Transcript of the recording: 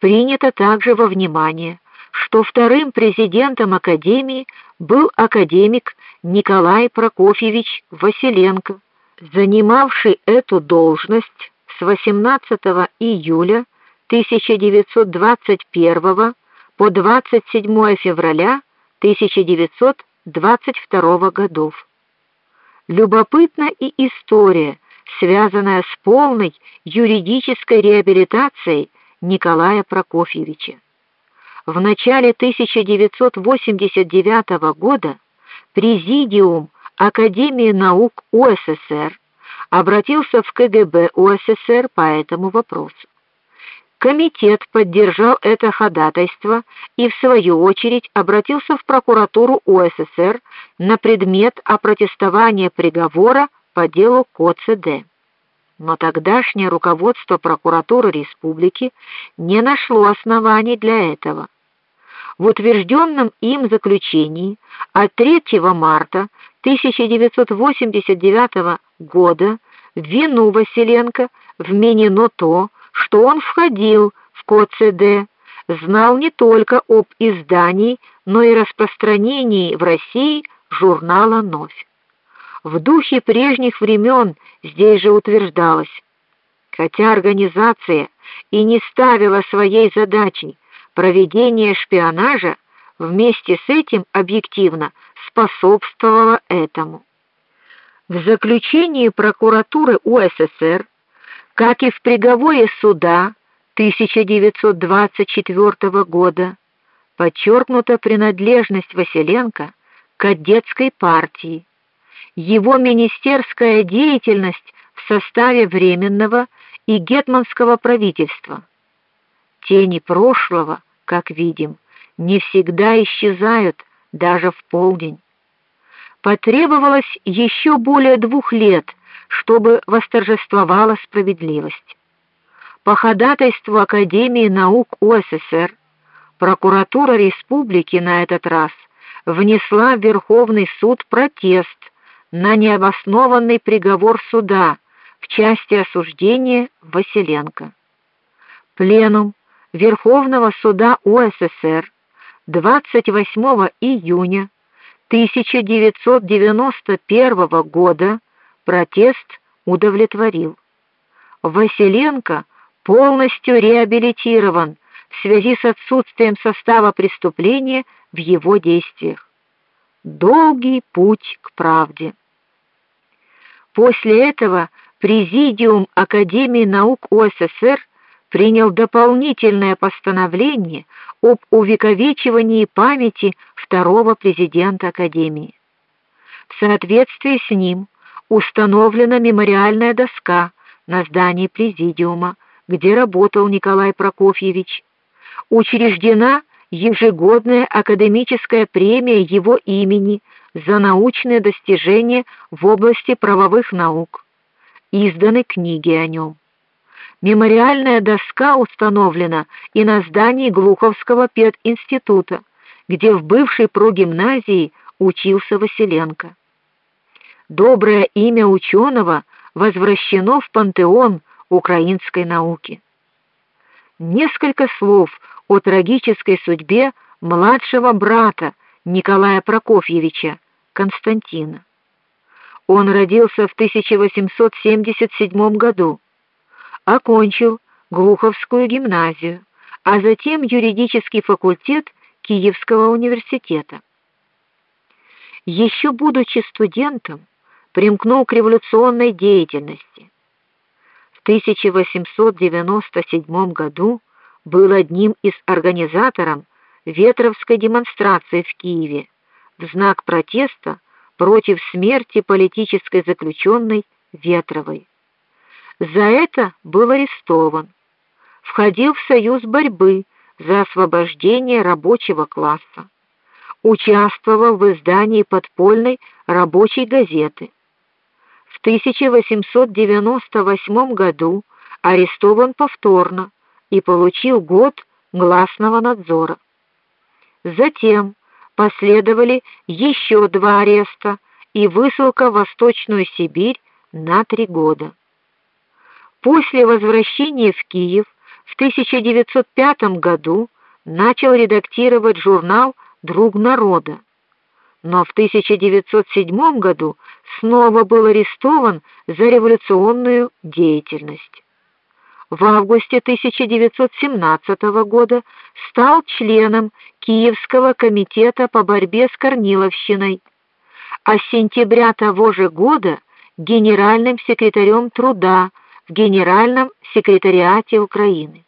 Принято также во внимание, что вторым президентом академии был академик Николай Прокофьевич Василенко, занимавший эту должность с 18 июля 1921 по 27 февраля 1922 годов. Любопытна и история, связанная с полной юридической реабилитацией Николая Прокофьевича. В начале 1989 года Президиум Академии наук УССР обратился в КГБ УССР по этому вопросу. Комитет поддержал это ходатайство и в свою очередь обратился в прокуратуру УССР на предмет опротестования приговора по делу КОЦД. Но тогдашнее руководство прокуратуры республики не нашло оснований для этого. В утвержденном им заключении от 3 марта 1989 года вину Василенко вменено то, что он входил в КОЦД, знал не только об издании, но и распространении в России журнала Новь. В духе прежних времен здесь же утверждалось: хотя организация и не ставила своей задачей проведение шпионажа, вместе с этим объективно способствовала этому. В заключении прокуратуры УССР, как и в приговоре суда 1924 года, подчеркнута принадлежность Василенко к кадетской партии его министерская деятельность в составе временного и гетманского правительства. Тени прошлого, как видим, не всегда исчезают даже в полдень. Потребовалось еще более двух лет, чтобы восторжествовала справедливость. По ходатайству Академии наук УССР прокуратура республики на этот раз внесла в Верховный суд протест на необоснованный приговор суда в части осуждения Василенко. Пленум Верховного суда УССР 28 июня 1991 года протест удовлетворил. Василенко полностью реабилитирован в связи с отсутствием состава преступления в его действиях. Долгий путь к правде. После этого Президиум Академии наук УССР принял дополнительное постановление об увековечивании памяти второго президента Академии. В соответствии с ним установлена мемориальная доска на здании президиума, где работал Николай Прокофьевич. Учреждена ежегодная академическая премия его имени за научные достижения в области правовых наук. Изданы книги о нем. Мемориальная доска установлена и на здании Глуховского пединститута, где в бывшей прогимназии учился Василенко. Доброе имя ученого возвращено в пантеон украинской науки. Несколько слов о трагической судьбе младшего брата Николая Прокофьевича Константина. Он родился в 1877 году, окончил Глуховскую гимназию, а затем юридический факультет Киевского университета. Еще будучи студентом, примкнул к революционной деятельности. В 1897 году был одним из организаторов Ветровской демонстрации в Киеве в знак протеста против смерти политической заключенной Ветровой. За это был арестован. Входил в союз борьбы за освобождение рабочего класса. Участвовал в издании подпольной рабочей газеты. В 1898 году арестован повторно и получил год гласного надзора. Затем последовали еще два ареста и высылка в Восточную Сибирь на три года. После возвращения в Киев В 1905 году начал редактировать журнал Друг народа. Но в 1907 году снова был арестован за революционную деятельность. В августе 1917 года стал членом Киевского комитета по борьбе с Корниловщиной, а с сентября того же года генеральным секретарем труда в Генеральном секретариате Украины.